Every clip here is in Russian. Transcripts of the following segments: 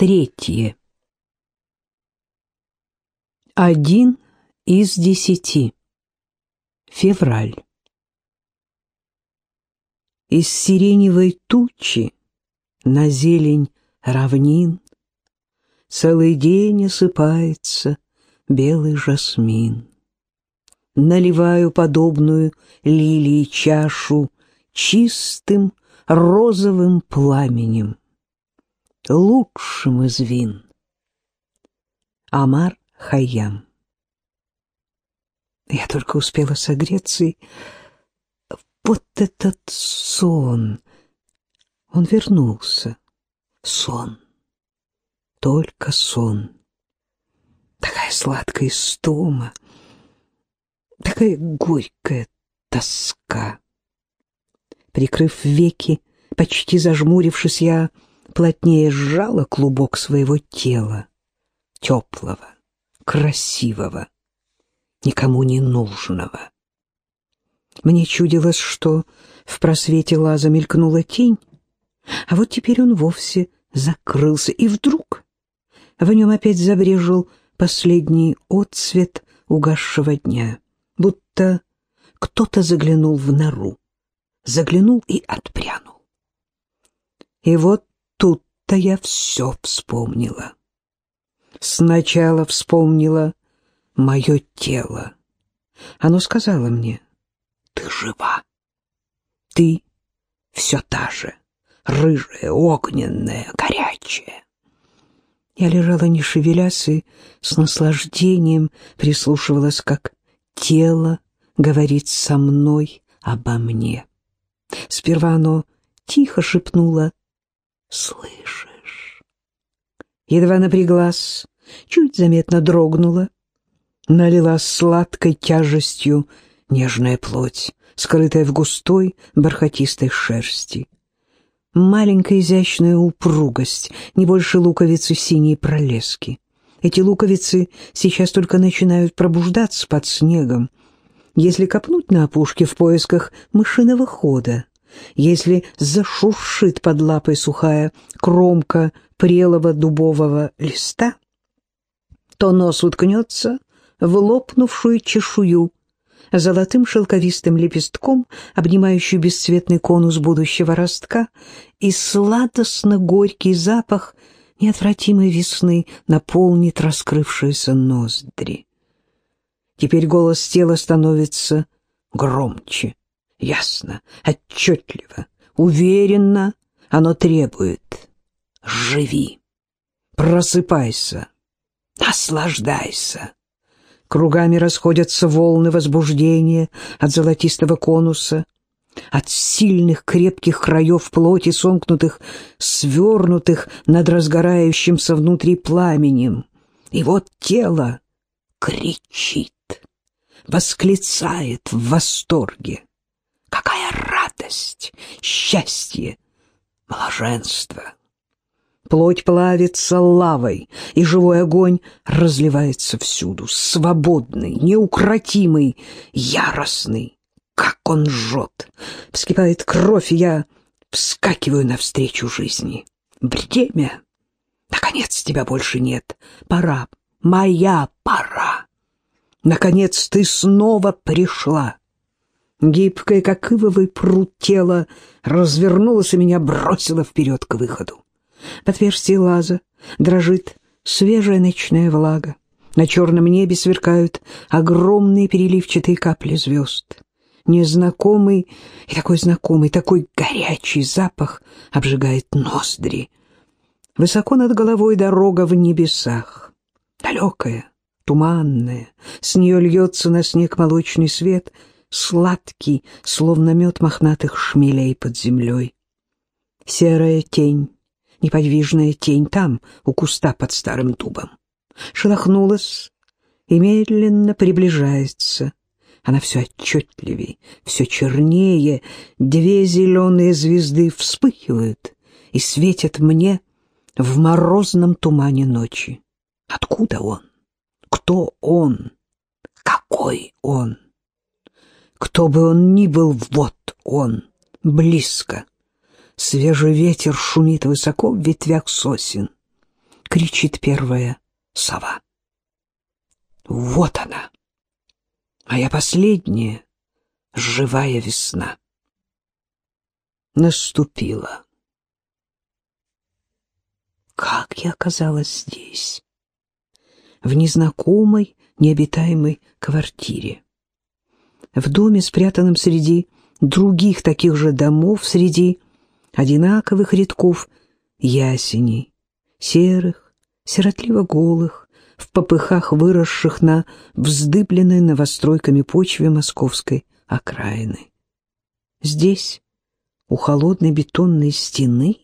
Третье. Один из десяти. Февраль. Из сиреневой тучи на зелень равнин Целый день осыпается белый жасмин. Наливаю подобную лилии чашу Чистым розовым пламенем, Лучшим из вин. Амар Хайям Я только успела согреться, и вот этот сон, он вернулся. Сон только сон. Такая сладкая истома, такая горькая тоска. Прикрыв веки, почти зажмурившись, я плотнее сжала клубок своего тела, теплого, красивого, никому не нужного. Мне чудилось, что в просвете лаза мелькнула тень, а вот теперь он вовсе закрылся, и вдруг в нем опять забрежил последний отсвет угасшего дня, будто кто-то заглянул в нору, заглянул и отпрянул. И вот тут-то я все вспомнила. Сначала вспомнила мое тело. Оно сказала мне, ты жива, ты все та же, рыжая, огненная, горячая. Я лежала, не шевелясь, и с наслаждением прислушивалась, как тело говорит со мной обо мне. Сперва оно тихо шепнуло «Слышишь?». Едва напряглась, чуть заметно дрогнула, налилась сладкой тяжестью нежная плоть, скрытая в густой бархатистой шерсти маленькая изящная упругость, не больше луковицы синей пролески. Эти луковицы сейчас только начинают пробуждаться под снегом. Если копнуть на опушке в поисках мышиного хода, если зашуршит под лапой сухая кромка прелого дубового листа, то нос уткнется в лопнувшую чешую, золотым шелковистым лепестком, обнимающий бесцветный конус будущего ростка, и сладостно-горький запах неотвратимой весны наполнит раскрывшиеся ноздри. Теперь голос тела становится громче, ясно, отчетливо, уверенно оно требует «Живи! Просыпайся! Наслаждайся!» Кругами расходятся волны возбуждения от золотистого конуса, от сильных крепких краев плоти, сомкнутых, свернутых над разгорающимся внутри пламенем. И вот тело кричит, восклицает в восторге. Какая радость, счастье, блаженство! Плоть плавится лавой, и живой огонь разливается всюду, свободный, неукротимый, яростный. Как он жжет! Вскипает кровь, и я вскакиваю навстречу жизни. Бремя! Наконец тебя больше нет. Пора, моя пора. Наконец ты снова пришла. Гибкое, как ивовый пруд тело, развернулось и меня бросило вперед к выходу. В отверстии лаза дрожит свежая ночная влага. На черном небе сверкают огромные переливчатые капли звезд. Незнакомый и такой знакомый, такой горячий запах обжигает ноздри. Высоко над головой дорога в небесах. Далекая, туманная, с нее льется на снег молочный свет, сладкий, словно мед мохнатых шмелей под землей. Серая тень неподвижная тень там, у куста под старым дубом. Шелохнулась и медленно приближается. Она все отчетливее, все чернее. Две зеленые звезды вспыхивают и светят мне в морозном тумане ночи. Откуда он? Кто он? Какой он? Кто бы он ни был, вот он, близко, Свежий ветер шумит высоко в ветвях сосен. кричит первая сова. Вот она, моя последняя живая весна. Наступила. Как я оказалась здесь? В незнакомой, необитаемой квартире. В доме, спрятанном среди других таких же домов, среди одинаковых рядков ясеней, серых, сиротливо голых, в попыхах выросших на вздыбленной новостройками почве московской окраины. Здесь, у холодной бетонной стены,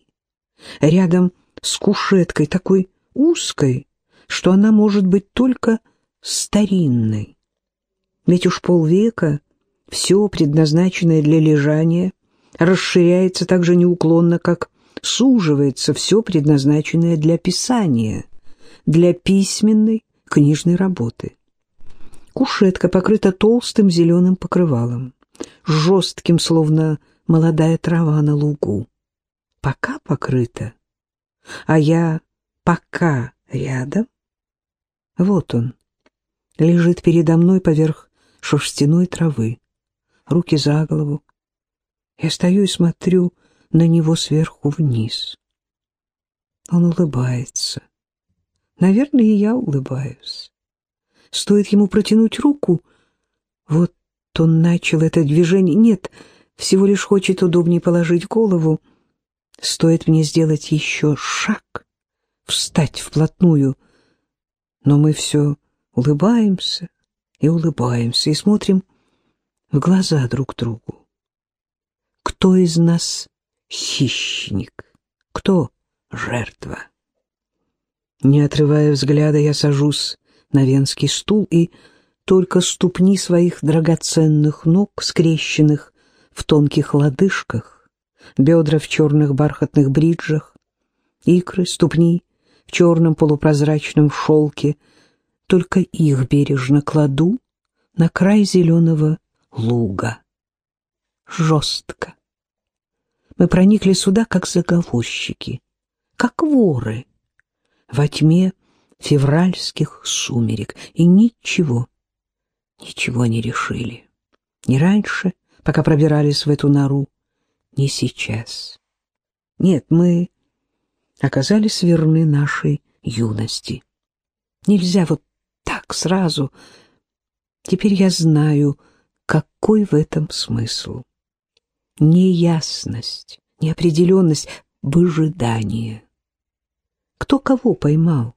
рядом с кушеткой такой узкой, что она может быть только старинной. Ведь уж полвека все, предназначенное для лежания, расширяется так же неуклонно, как суживается все, предназначенное для писания, для письменной книжной работы. Кушетка покрыта толстым зеленым покрывалом, жестким, словно молодая трава на лугу. Пока покрыта, а я пока рядом. Вот он, лежит передо мной поверх шерстяной травы, руки за голову. Я стою и смотрю на него сверху вниз. Он улыбается. Наверное, и я улыбаюсь. Стоит ему протянуть руку. Вот он начал это движение. Нет, всего лишь хочет удобнее положить голову. Стоит мне сделать еще шаг, встать вплотную. Но мы все улыбаемся и улыбаемся, и смотрим в глаза друг другу. Кто из нас хищник, кто жертва? Не отрывая взгляда, я сажусь на венский стул и только ступни своих драгоценных ног, скрещенных в тонких лодыжках, бедра в черных бархатных бриджах, икры, ступни в черном полупрозрачном шелке, только их бережно кладу на край зеленого луга. Жестко. Мы проникли сюда, как заговорщики, как воры, во тьме февральских сумерек, и ничего, ничего не решили. Ни раньше, пока пробирались в эту нору, ни сейчас. Нет, мы оказались верны нашей юности. Нельзя вот так сразу. Теперь я знаю, какой в этом смысл. Неясность, неопределенность, выжидание. Кто кого поймал?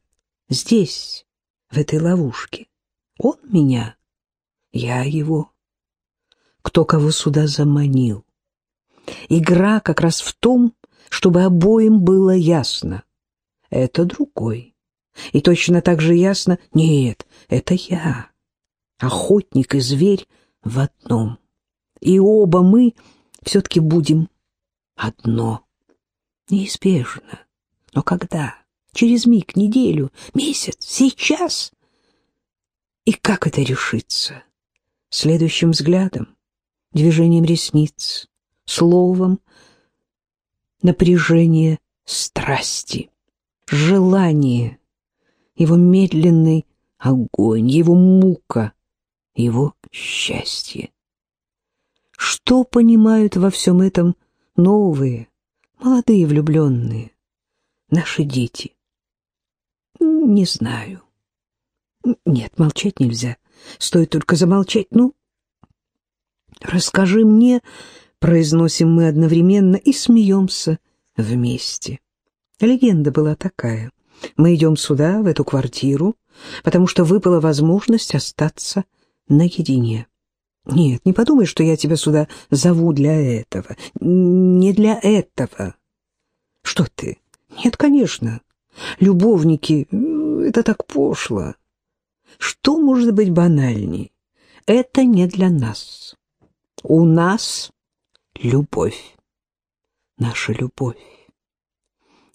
Здесь, в этой ловушке. Он меня, я его. Кто кого сюда заманил? Игра как раз в том, чтобы обоим было ясно. Это другой. И точно так же ясно, нет, это я. Охотник и зверь в одном. И оба мы все-таки будем одно. Неизбежно. Но когда? Через миг, неделю, месяц, сейчас? И как это решится? Следующим взглядом, движением ресниц, словом, напряжение страсти, желание, его медленный огонь, его мука, его счастье. Что понимают во всем этом новые, молодые влюбленные, наши дети? Не знаю. Нет, молчать нельзя. Стоит только замолчать. Ну, расскажи мне, произносим мы одновременно и смеемся вместе. Легенда была такая. Мы идем сюда, в эту квартиру, потому что выпала возможность остаться наедине. Нет, не подумай, что я тебя сюда зову для этого. Не для этого. Что ты? Нет, конечно. Любовники — это так пошло. Что может быть банальней? Это не для нас. У нас любовь. Наша любовь.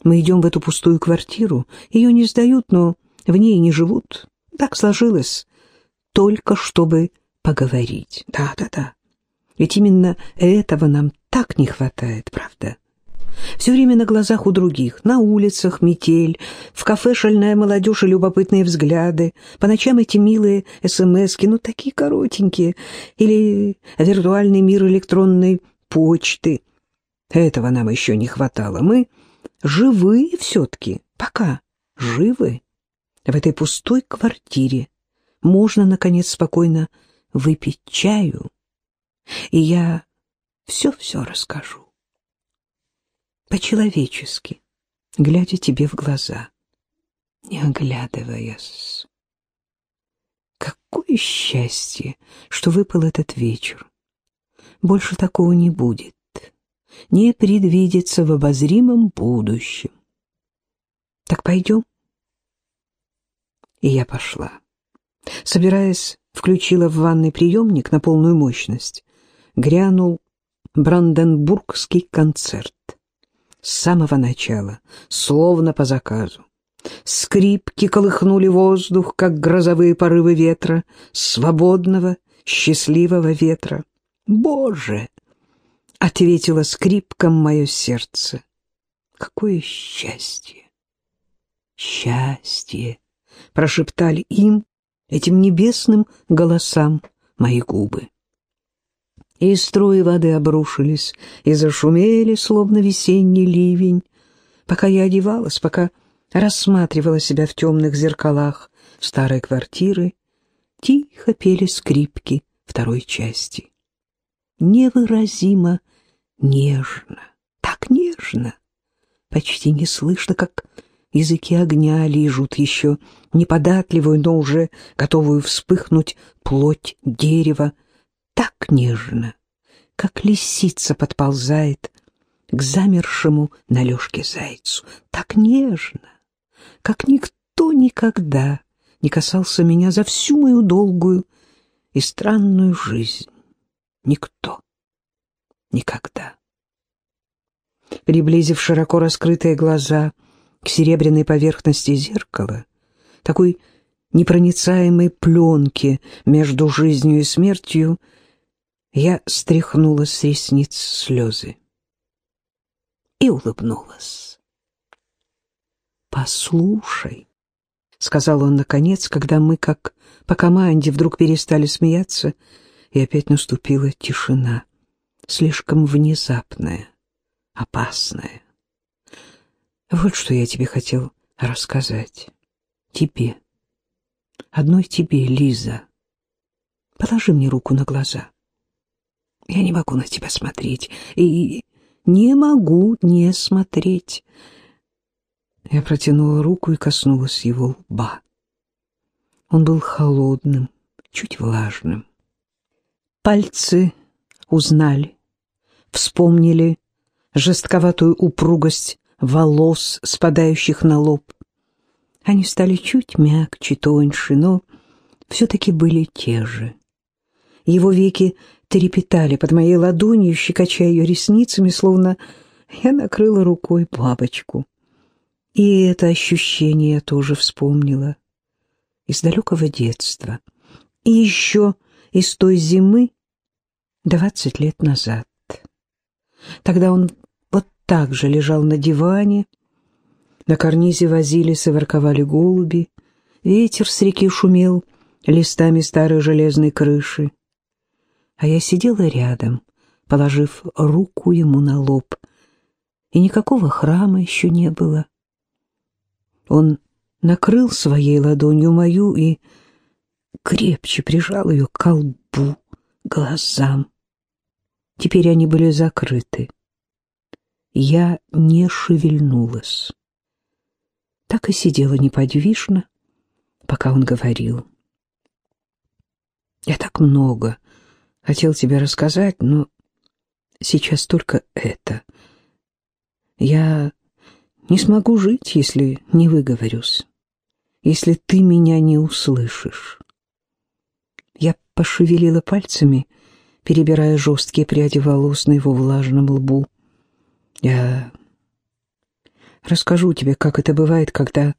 Мы идем в эту пустую квартиру. Ее не сдают, но в ней не живут. Так сложилось. Только чтобы поговорить. Да-да-да. Ведь именно этого нам так не хватает, правда? Все время на глазах у других, на улицах метель, в кафе шальная молодежь и любопытные взгляды, по ночам эти милые смски, ну такие коротенькие, или виртуальный мир электронной почты. Этого нам еще не хватало. Мы живые все-таки, пока живы. В этой пустой квартире можно, наконец, спокойно выпить чаю, и я все-все расскажу по-человечески, глядя тебе в глаза, не оглядываясь. Какое счастье, что выпал этот вечер. Больше такого не будет, не предвидится в обозримом будущем. Так пойдем? И я пошла. Собираясь, включила в ванный приемник на полную мощность. Грянул Бранденбургский концерт с самого начала, словно по заказу. Скрипки колыхнули воздух, как грозовые порывы ветра, свободного, счастливого ветра. «Боже!» — ответило скрипком мое сердце. «Какое счастье!» «Счастье!» — прошептали им, этим небесным голосам, мои губы и струи воды обрушились и зашумели, словно весенний ливень. Пока я одевалась, пока рассматривала себя в темных зеркалах старой квартиры, тихо пели скрипки второй части. Невыразимо нежно, так нежно, почти не слышно, как языки огня лижут еще неподатливую, но уже готовую вспыхнуть плоть дерева, так нежно, как лисица подползает к замершему на лёжке зайцу, так нежно, как никто никогда не касался меня за всю мою долгую и странную жизнь. Никто. Никогда. Приблизив широко раскрытые глаза к серебряной поверхности зеркала, такой непроницаемой пленки между жизнью и смертью, я стряхнула с ресниц слезы и улыбнулась. «Послушай», — сказал он наконец, когда мы, как по команде, вдруг перестали смеяться, и опять наступила тишина, слишком внезапная, опасная. «Вот что я тебе хотел рассказать. Тебе. Одной тебе, Лиза. Положи мне руку на глаза». Я не могу на тебя смотреть. И не могу не смотреть. Я протянула руку и коснулась его лба. Он был холодным, чуть влажным. Пальцы узнали, вспомнили жестковатую упругость волос, спадающих на лоб. Они стали чуть мягче, тоньше, но все-таки были те же. Его веки трепетали под моей ладонью, щекоча ее ресницами, словно я накрыла рукой бабочку. И это ощущение я тоже вспомнила из далекого детства. И еще из той зимы двадцать лет назад. Тогда он вот так же лежал на диване, на карнизе возились и ворковали голуби, ветер с реки шумел листами старой железной крыши а я сидела рядом, положив руку ему на лоб, и никакого храма еще не было. Он накрыл своей ладонью мою и крепче прижал ее к колбу, глазам. Теперь они были закрыты. Я не шевельнулась. Так и сидела неподвижно, пока он говорил. Я так много Хотел тебе рассказать, но сейчас только это. Я не смогу жить, если не выговорюсь, если ты меня не услышишь. Я пошевелила пальцами, перебирая жесткие пряди волос на его влажном лбу. Я расскажу тебе, как это бывает, когда...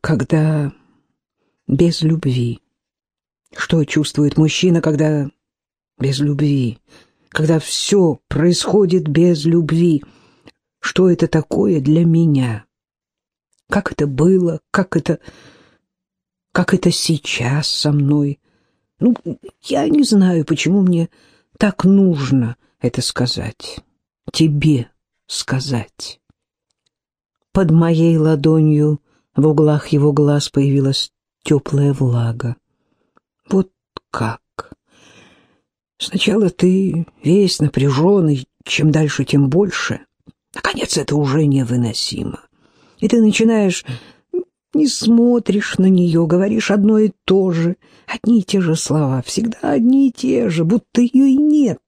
когда без любви. Что чувствует мужчина, когда без любви? когда все происходит без любви. Что это такое для меня? Как это было? Как это... Как это сейчас со мной? Ну, я не знаю, почему мне так нужно это сказать. Тебе сказать. Под моей ладонью в углах его глаз появилась теплая влага. Вот как? Сначала ты весь напряженный, чем дальше, тем больше. Наконец, это уже невыносимо. И ты начинаешь... Не смотришь на нее, говоришь одно и то же, одни и те же слова, всегда одни и те же, будто ее и нет.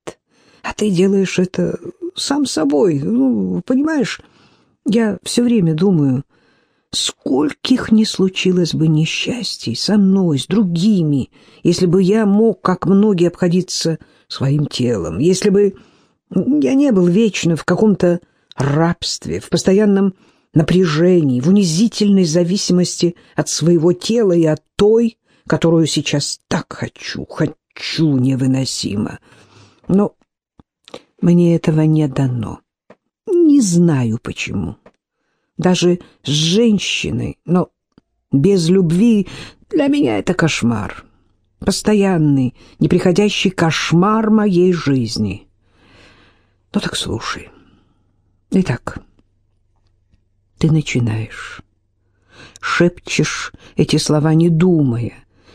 А ты делаешь это сам собой, ну, понимаешь? Я все время думаю, Скольких не случилось бы несчастий со мной, с другими, если бы я мог, как многие, обходиться своим телом, если бы я не был вечно в каком-то рабстве, в постоянном напряжении, в унизительной зависимости от своего тела и от той, которую сейчас так хочу, хочу невыносимо. Но мне этого не дано. Не знаю почему даже с женщиной, но без любви для меня это кошмар. Постоянный, неприходящий кошмар моей жизни. Ну так слушай. Итак, ты начинаешь. Шепчешь эти слова, не думая.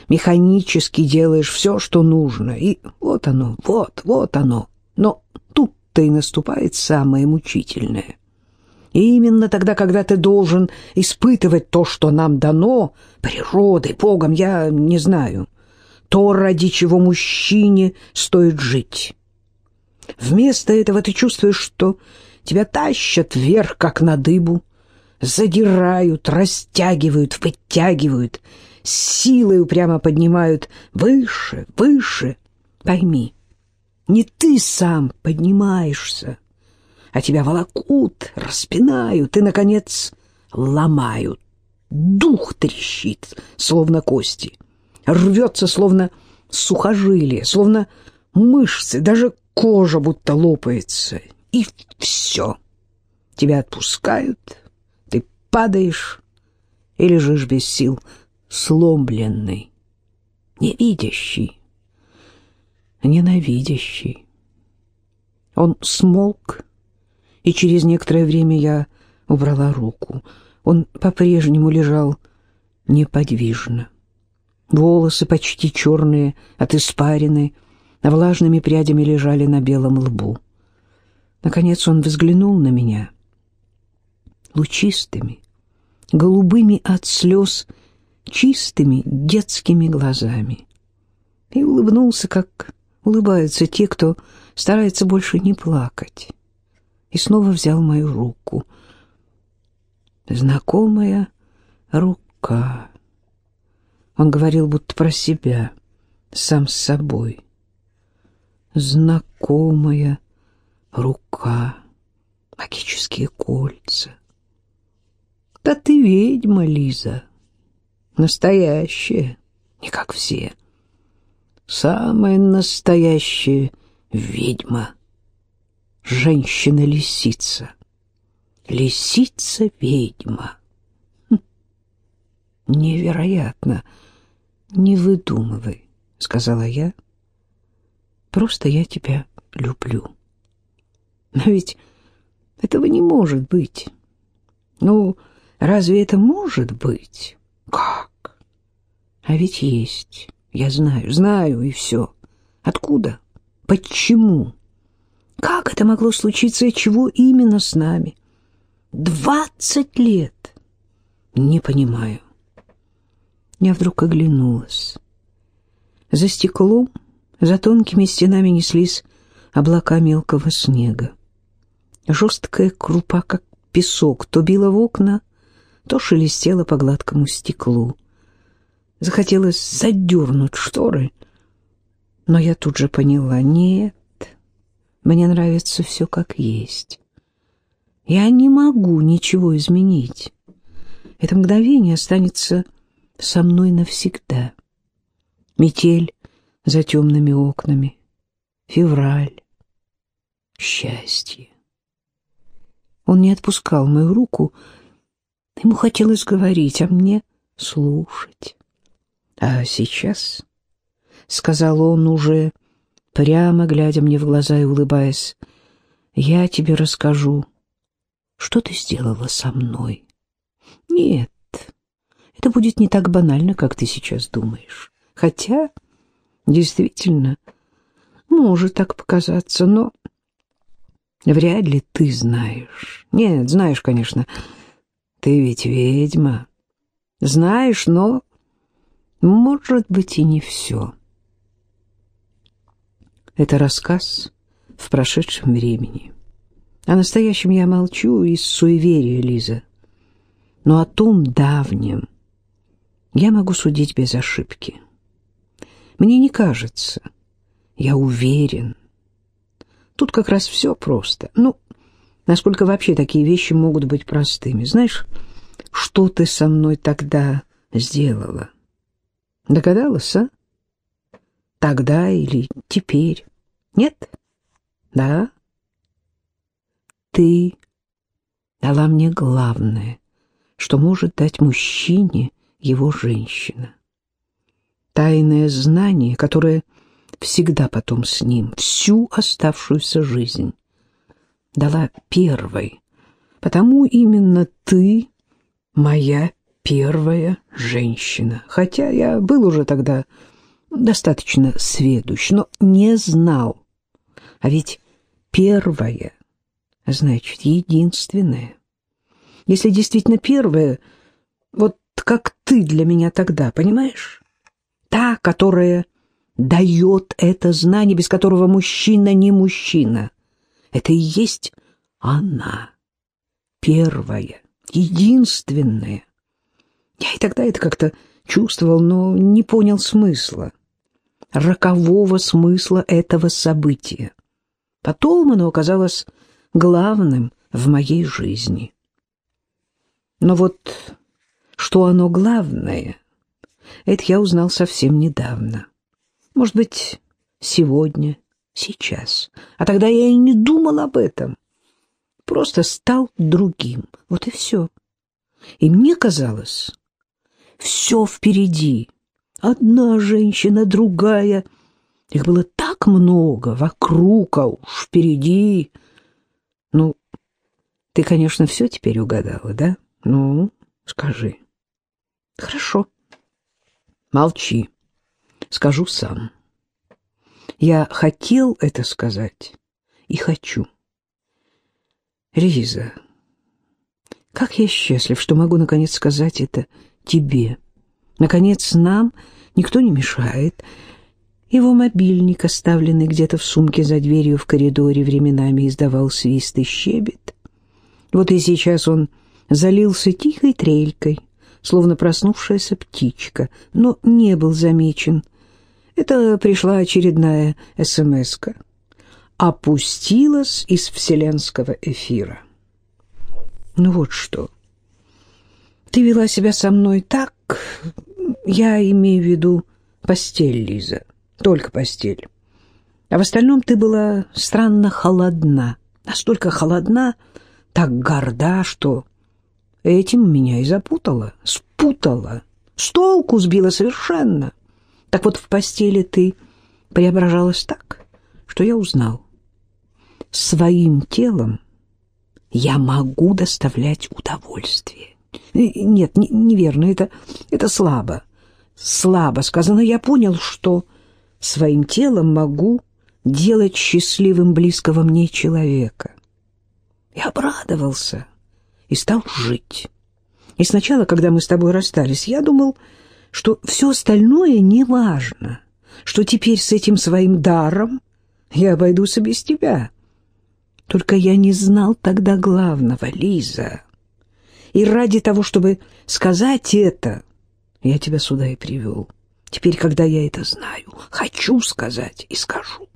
Механически делаешь все, что нужно. И вот оно, вот, вот оно. Но тут-то и наступает самое мучительное — и именно тогда, когда ты должен испытывать то, что нам дано, природой, Богом, я не знаю, то, ради чего мужчине стоит жить. Вместо этого ты чувствуешь, что тебя тащат вверх, как на дыбу, задирают, растягивают, вытягивают, силой упрямо поднимают выше, выше. Пойми, не ты сам поднимаешься, а тебя волокут, распинают и, наконец, ломают. Дух трещит, словно кости, рвется, словно сухожилие, словно мышцы, даже кожа будто лопается. И все. Тебя отпускают, падаешь и лежишь без сил, сломленный, невидящий, ненавидящий. Он смолк, и через некоторое время я убрала руку. Он по-прежнему лежал неподвижно. Волосы почти черные от испарины, влажными прядями лежали на белом лбу. Наконец он взглянул на меня лучистыми, голубыми от слез, чистыми детскими глазами и улыбнулся, как улыбаются те, кто старается больше не плакать и снова взял мою руку. Знакомая рука. Он говорил будто про себя, сам с собой. Знакомая рука, магические кольца. Да ты ведьма, Лиза, настоящая, не как все. Самая настоящая ведьма женщина-лисица. Лисица-ведьма. Хм. Невероятно. Не выдумывай, сказала я. Просто я тебя люблю. Но ведь этого не может быть. Ну, разве это может быть? Как? А ведь есть. Я знаю, знаю, и все. Откуда? Почему? Как это могло случиться и чего именно с нами? Двадцать лет! Не понимаю. Я вдруг оглянулась. За стеклом, за тонкими стенами неслись облака мелкого снега. Жесткая крупа, как песок, то била в окна, то шелестела по гладкому стеклу. Захотелось задернуть шторы, но я тут же поняла — нет, мне нравится все как есть. Я не могу ничего изменить. Это мгновение останется со мной навсегда. Метель за темными окнами, февраль, счастье. Он не отпускал мою руку. Ему хотелось говорить, а мне слушать. А сейчас, — сказал он уже, прямо глядя мне в глаза и улыбаясь, — я тебе расскажу, что ты сделала со мной. Нет, это будет не так банально, как ты сейчас думаешь. Хотя, действительно, может так показаться, но вряд ли ты знаешь. Нет, знаешь, конечно, ты ведь ведьма. Знаешь, но, может быть, и не все. Это рассказ в прошедшем времени. О настоящем я молчу из суеверия, Лиза. Но о том давнем я могу судить без ошибки. Мне не кажется, я уверен. Тут как раз все просто. Ну, насколько вообще такие вещи могут быть простыми. Знаешь, что ты со мной тогда сделала? Догадалась, а? Тогда или теперь? Нет? Да? Ты дала мне главное, что может дать мужчине его женщина. Тайное знание, которое всегда потом с ним, всю оставшуюся жизнь. Дала первой, потому именно ты моя первая женщина. Хотя я был уже тогда достаточно сведущ, но не знал. А ведь первая, значит, единственная. Если действительно первая, вот как ты для меня тогда, понимаешь? Та, которая дает это знание, без которого мужчина не мужчина. Это и есть она, первая, единственная. Я и тогда это как-то чувствовал, но не понял смысла, рокового смысла этого события. Потом оно оказалось главным в моей жизни. Но вот что оно главное, это я узнал совсем недавно. Может быть, сегодня, сейчас. А тогда я и не думал об этом. Просто стал другим. Вот и все. И мне казалось, все впереди. Одна женщина, другая. Их было так много вокруг, а уж впереди. Ну, ты, конечно, все теперь угадала, да? Ну, скажи. Хорошо. Молчи. Скажу сам. Я хотел это сказать и хочу. Лиза, как я счастлив, что могу наконец сказать это тебе. Наконец нам никто не мешает. Его мобильник, оставленный где-то в сумке за дверью в коридоре, временами издавал свист и щебет. Вот и сейчас он залился тихой трелькой, словно проснувшаяся птичка, но не был замечен. Это пришла очередная СМС-ка. Опустилась из вселенского эфира. Ну вот что. Ты вела себя со мной так, я имею в виду постель, Лиза, только постель. А в остальном ты была странно холодна, настолько холодна, так горда, что этим меня и запутала, спутала, с толку сбила совершенно. Так вот в постели ты преображалась так, что я узнал. Своим телом я могу доставлять удовольствие. Нет, не, неверно, это, это слабо. Слабо сказано. Я понял, что своим телом могу делать счастливым близкого мне человека. Я обрадовался и стал жить. И сначала, когда мы с тобой расстались, я думал, что все остальное не важно, что теперь с этим своим даром я обойдусь без тебя. Только я не знал тогда главного, Лиза. И ради того, чтобы сказать это, я тебя сюда и привел. Теперь, когда я это знаю, хочу сказать и скажу.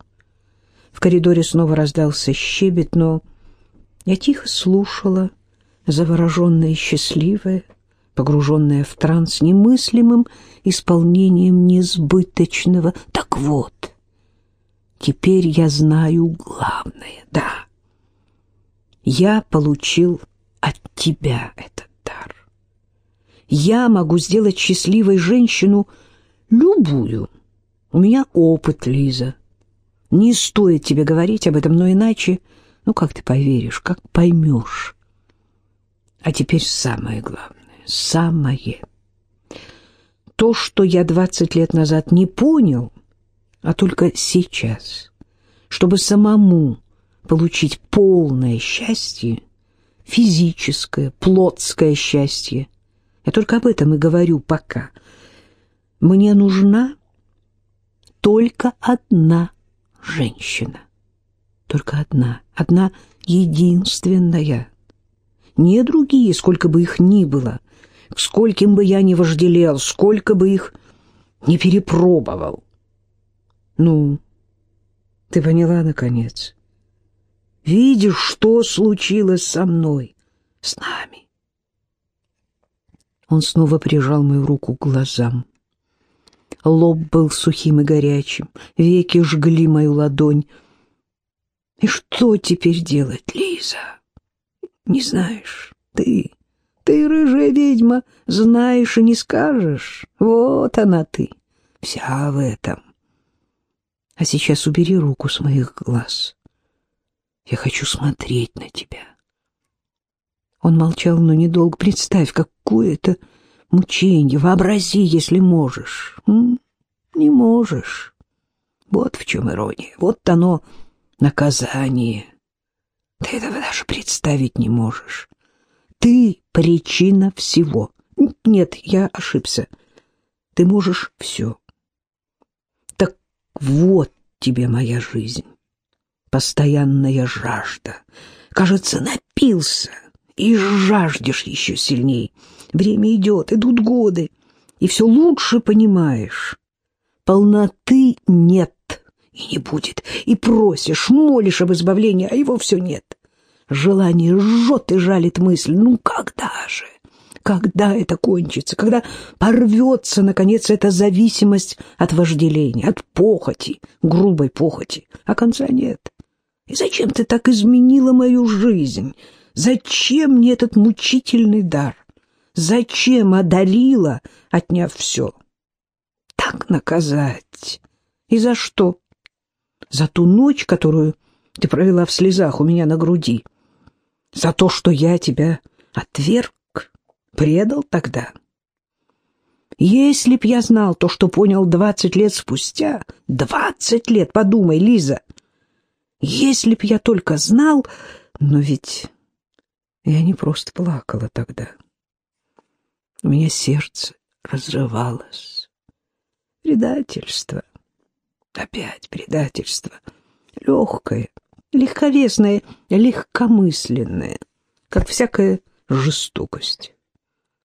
В коридоре снова раздался щебет, но я тихо слушала, завороженная и счастливая, погруженная в транс немыслимым исполнением несбыточного. Так вот, Теперь я знаю главное, да. Я получил от тебя этот дар. Я могу сделать счастливой женщину любую. У меня опыт, Лиза. Не стоит тебе говорить об этом, но иначе, ну как ты поверишь, как поймешь. А теперь самое главное, самое. То, что я двадцать лет назад не понял, а только сейчас, чтобы самому получить полное счастье, физическое, плотское счастье. Я только об этом и говорю пока. Мне нужна только одна женщина. Только одна, одна единственная. Не другие, сколько бы их ни было, скольким бы я ни вожделел, сколько бы их не перепробовал. Ну, ты поняла, наконец? Видишь, что случилось со мной, с нами? Он снова прижал мою руку к глазам. Лоб был сухим и горячим, веки жгли мою ладонь. И что теперь делать, Лиза? Не знаешь, ты, ты, рыжая ведьма, знаешь и не скажешь. Вот она ты, вся в этом. А сейчас убери руку с моих глаз. Я хочу смотреть на тебя. Он молчал, но недолго. Представь, какое это мучение. Вообрази, если можешь. М? Не можешь. Вот в чем ирония. Вот оно наказание. Ты этого даже представить не можешь. Ты причина всего. Нет, я ошибся. Ты можешь все. Так вот тебе моя жизнь. Постоянная жажда. Кажется, напился и жаждешь еще сильней. Время идет, идут годы, и все лучше понимаешь. Полноты нет и не будет, и просишь, молишь об избавлении, а его все нет. Желание жжет и жалит мысль. Ну, когда же? Когда это кончится? Когда порвется, наконец, эта зависимость от вожделения, от похоти, грубой похоти? А конца нет. И зачем ты так изменила мою жизнь? Зачем мне этот мучительный дар? Зачем одарила, отняв все? Так наказать. И за что? За ту ночь, которую ты провела в слезах у меня на груди. За то, что я тебя отверг, предал тогда. Если б я знал то, что понял двадцать лет спустя, двадцать лет, подумай, Лиза, если б я только знал, но ведь я не просто плакала тогда. У меня сердце разрывалось. Предательство. Опять предательство. Легкое, легковесное, легкомысленное, как всякая жестокость.